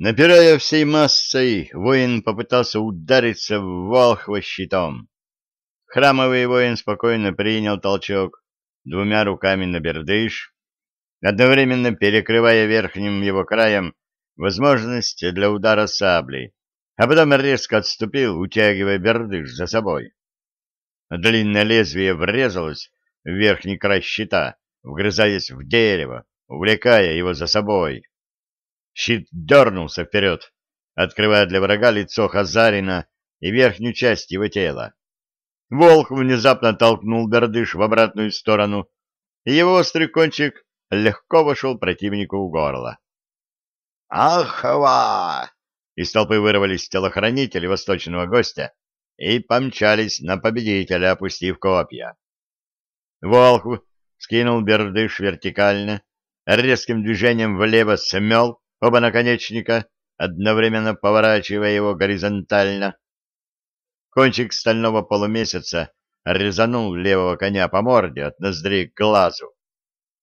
Напирая всей массой, воин попытался удариться в Волхва щитом. Храмовый воин спокойно принял толчок двумя руками на бердыш, одновременно перекрывая верхним его краем возможность для удара саблей, а потом резко отступил, утягивая бердыш за собой. Длинное лезвие врезалось в верхний край щита, вгрызаясь в дерево, увлекая его за собой. Щит дернулся вперед, открывая для врага лицо Хазарина и верхнюю часть его тела. Волк внезапно толкнул бердыш в обратную сторону, и его острый кончик легко вошел противнику в горло. «Ахва!» Из толпы вырвались телохранители восточного гостя и помчались на победителя, опустив копья. Волхв скинул бердыш вертикально, резким движением влево смел оба наконечника, одновременно поворачивая его горизонтально. Кончик стального полумесяца резанул левого коня по морде от ноздри к глазу.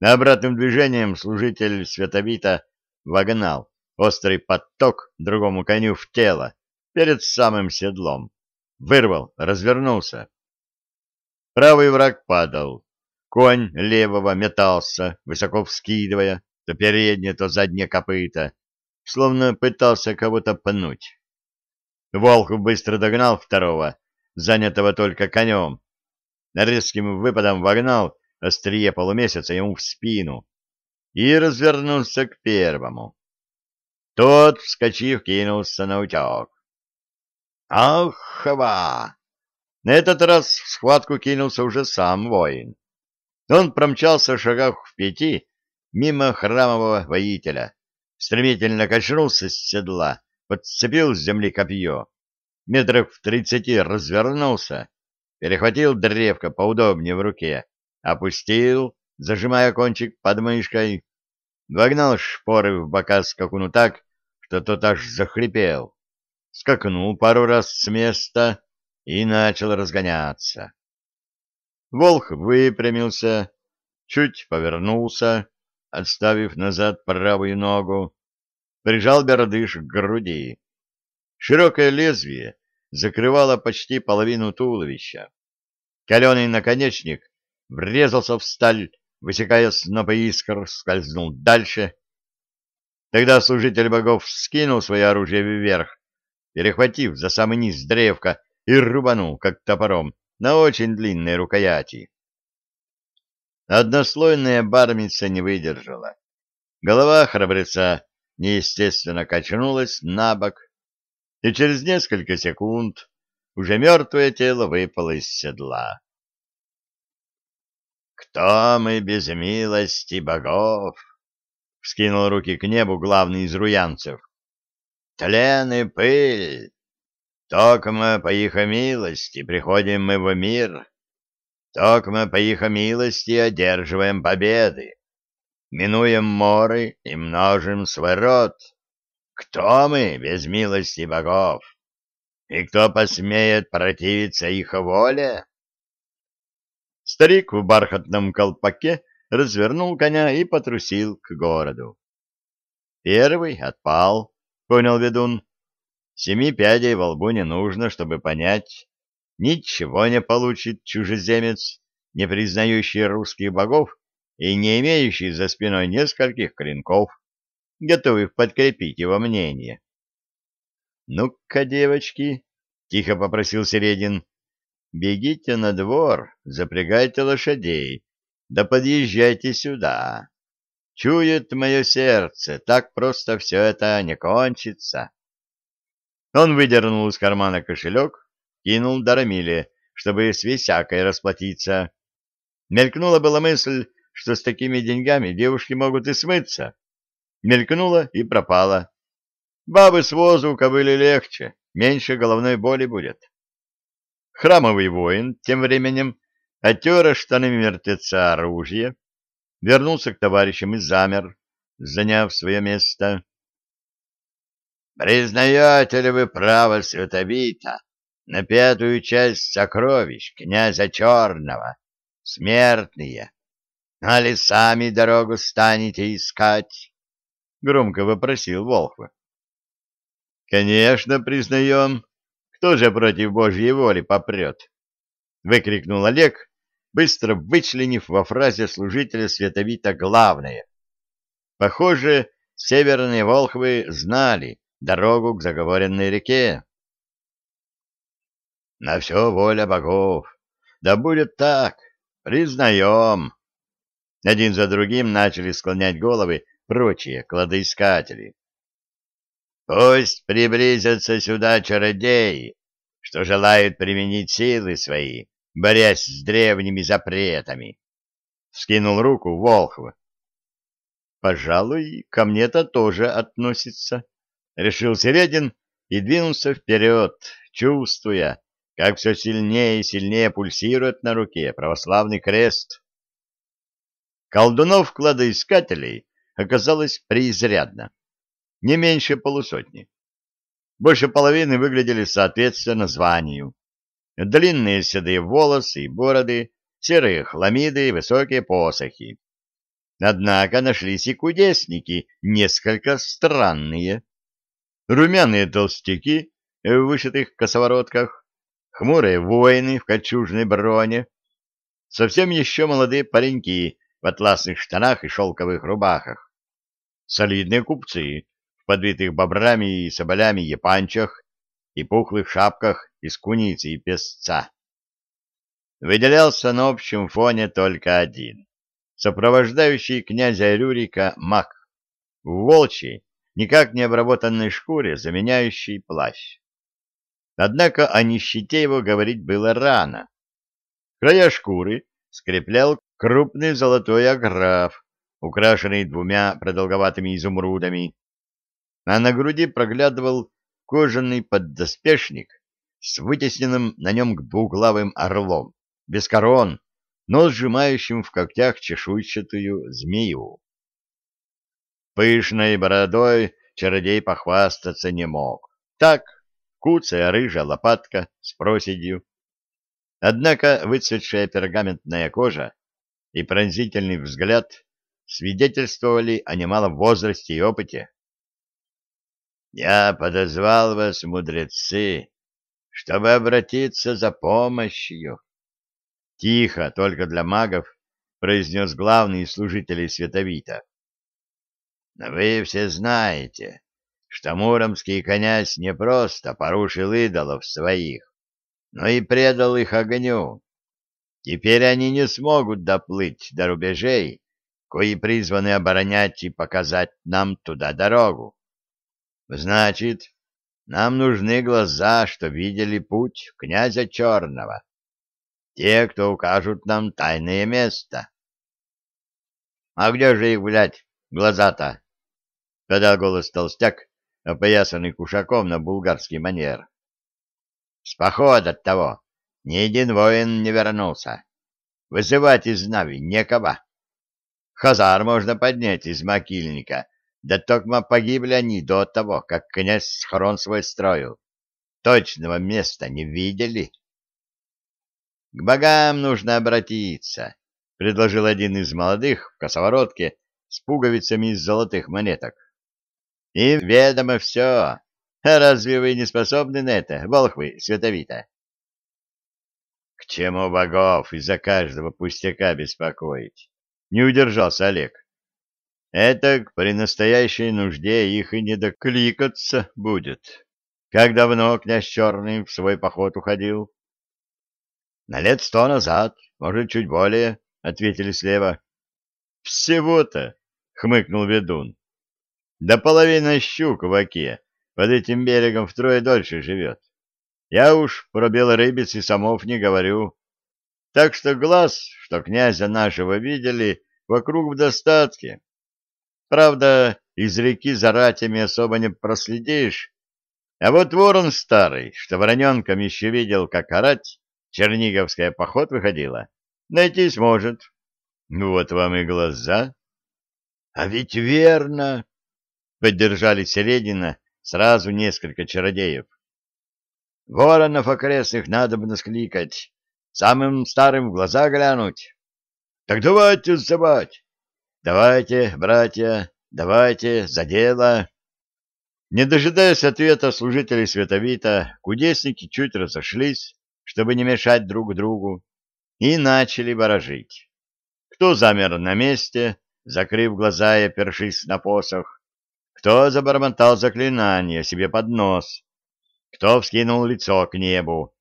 Обратным движением служитель Световита вогнал острый поток другому коню в тело перед самым седлом. Вырвал, развернулся. Правый враг падал. Конь левого метался, высоко вскидывая, то переднее, то заднее копыта, словно пытался кого-то пнуть. Волхов быстро догнал второго, занятого только конем. Резким выпадом вогнал острие полумесяца ему в спину и развернулся к первому. Тот, вскочив, кинулся на утек. «Ахва!» На этот раз в схватку кинулся уже сам воин. Он промчался шагах в пяти мимо храмового воителя, стремительно качнулся с седла, подцепил с земли копье, метров в тридцати развернулся, перехватил древко поудобнее в руке, опустил, зажимая кончик под мышкой, вогнал шпоры в бока скакуну так, что тот аж захрипел, скакнул пару раз с места и начал разгоняться. Волх выпрямился, чуть повернулся, отставив назад правую ногу, прижал бердыш к груди. Широкое лезвие закрывало почти половину туловища. Каленый наконечник врезался в сталь, высекая снопы искр, скользнул дальше. Тогда служитель богов скинул свое оружие вверх, перехватив за самый низ древка и рубанул, как топором, на очень длинной рукояти. Однослойная бармица не выдержала. Голова храбреца неестественно качнулась на бок, и через несколько секунд уже мертвое тело выпало из седла. «Кто мы без милости богов?» — вскинул руки к небу главный из руянцев. «Тлен и пыль! Только мы по их милости приходим мы в мир, Токмо по их милости одерживаем победы, минуем моры и множим свой род. Кто мы без милости богов? И кто посмеет противиться их воле? Старик в бархатном колпаке развернул коня и потрусил к городу. Первый отпал, понял ведун. Семи пядей во лбу не нужно, чтобы понять, ничего не получит чужеземец, не признающий русских богов и не имеющий за спиной нескольких клинков, готовых подкрепить его мнение. — Ну-ка, девочки, — тихо попросил Середин, — бегите на двор, запрягайте лошадей, да подъезжайте сюда. Чует мое сердце, так просто все это не кончится. Он выдернул из кармана кошелек, кинул Дарамиле, чтобы с висякой расплатиться. Мелькнула была мысль, что с такими деньгами девушки могут и смыться. Мелькнула и пропала. Бабы с возу у кобыли легче, меньше головной боли будет. Храмовый воин тем временем оттер штанами мертвеца оружие, вернулся к товарищам и замер, заняв свое место. — Признаете ли вы право святобита на пятую часть сокровищ князя Черного, смертные, али сами дорогу станете искать? — громко вопросил Волхв. — Конечно, признаем. Кто же против Божьей воли попрет? — выкрикнул Олег, быстро вычленив во фразе служителя световита главное. Похоже, северные волхвы знали дорогу к заговоренной реке. На все воля богов. Да будет так. Признаем. Один за другим начали склонять головы прочие кладоискатели. Пусть приблизятся сюда чародеи, что желают применить силы свои, борясь с древними запретами. Скинул руку Волхв. Пожалуй, ко мне-то тоже относится. Решил Середин и двинулся вперед, чувствуя, как все сильнее и сильнее пульсирует на руке православный крест. Колдунов-кладоискателей оказалось преизрядно, не меньше полусотни. Больше половины выглядели соответственно званию. Длинные седые волосы и бороды, серые хламиды и высокие посохи. Однако нашлись и кудесники, несколько странные. Румяные толстяки в вышитых косоворотках, хмурые воины в кольчужной броне, совсем еще молодые пареньки в атласных штанах и шелковых рубахах, солидные купцы в подбитых бобрами и соболями епанчах и пухлых шапках из куницы и песца. Выделялся на общем фоне только один, сопровождающий князя Рюрика маг, в волчьей, никак не обработанной шкуре, заменяющий плащ. Однако о нищете его говорить было рано. Края шкуры скреплял крупный золотой аграф, украшенный двумя продолговатыми изумрудами, а на груди проглядывал кожаный поддоспешник с вытесненным на нем двуглавым орлом, без корон, но сжимающим в когтях чешуйчатую змею. Пышной бородой чародей похвастаться не мог. Так, куцая рыжая лопатка с проседью. Однако выцветшая пергаментная кожа и пронзительный взгляд свидетельствовали о немалом возрасте и опыте. «Я подозвал вас, мудрецы, чтобы обратиться за помощью». Тихо, только для магов, произнес главный из служителей Световита. «Вы все знаете, что муромский князь не просто порушил идолов своих, но и предал их огню. Теперь они не смогут доплыть до рубежей, кои призваны оборонять и показать нам туда дорогу. Значит, нам нужны глаза, что видели путь князя Черного. Те, кто укажут нам тайное место. — А где же их, блядь, глаза-то? — подал голос толстяк, опоясанный кушаком на булгарский манер. С похода того ни один воин не вернулся. Вызывать из Нави некого. Хазар можно поднять из могильника, да токмо погибли они до того, как князь схорон свой строил. Точного места не видели. — К богам нужно обратиться, — предложил один из молодых в косоворотке с пуговицами из золотых монеток. И ведомо все. А разве вы не способны на это, волхвы световито? К чему богов из-за каждого пустяка беспокоить? Не удержался Олег. Это при настоящей нужде их и не докликаться будет. Как давно князь Черный в свой поход уходил? На лет сто назад, может, чуть более, — ответили слева. Всего-то, — хмыкнул ведун. Да половина щук в оке под этим берегом втрое дольше живет. Я уж про белорыбец и самов не говорю. Так что глаз, что князя нашего видели, вокруг в достатке. Правда, из реки за ратями особо не проследишь. А вот ворон старый, что вороненком еще видел, как орать, черниговская поход выходила, найти сможет. Вот вам и глаза. А ведь верно, Поддержали Середина сразу несколько чародеев. Воронов окрестных надо бы наскликать, самым старым в глаза глянуть. Так давайте сдавать. Давайте, братья, давайте, за дело. Не дожидаясь ответа служителей Световита, кудесники чуть разошлись, чтобы не мешать друг другу, и начали ворожить. Кто замер на месте, закрыв глаза и опершись на посох, кто забормотал заклинание себе под нос, кто вскинул лицо к небу,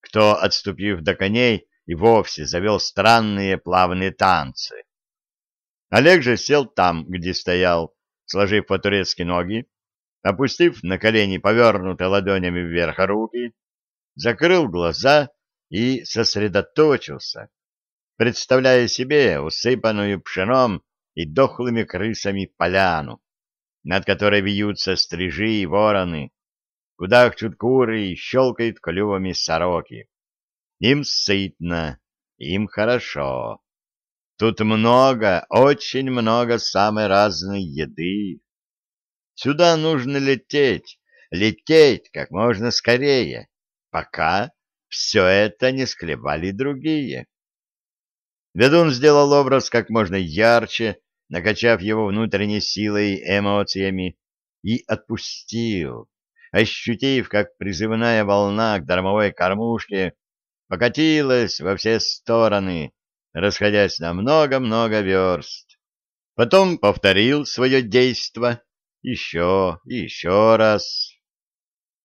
кто, отступив до коней, и вовсе завел странные плавные танцы. Олег же сел там, где стоял, сложив по-турецки ноги, опустив на колени повернутые ладонями вверх руки, закрыл глаза и сосредоточился, представляя себе усыпанную пшеном и дохлыми крысами поляну, над которой вьются стрижи и вороны, куда куры и щелкают клювами сороки. Им сытно, им хорошо. Тут много, очень много самой разной еды. Сюда нужно лететь, лететь как можно скорее, пока все это не склевали другие. Ведун сделал образ как можно ярче, накачав его внутренней силой и эмоциями, и отпустил, ощутив, как призывная волна к дармовой кормушке покатилась во все стороны, расходясь на много-много верст. Потом повторил свое действо еще и еще раз.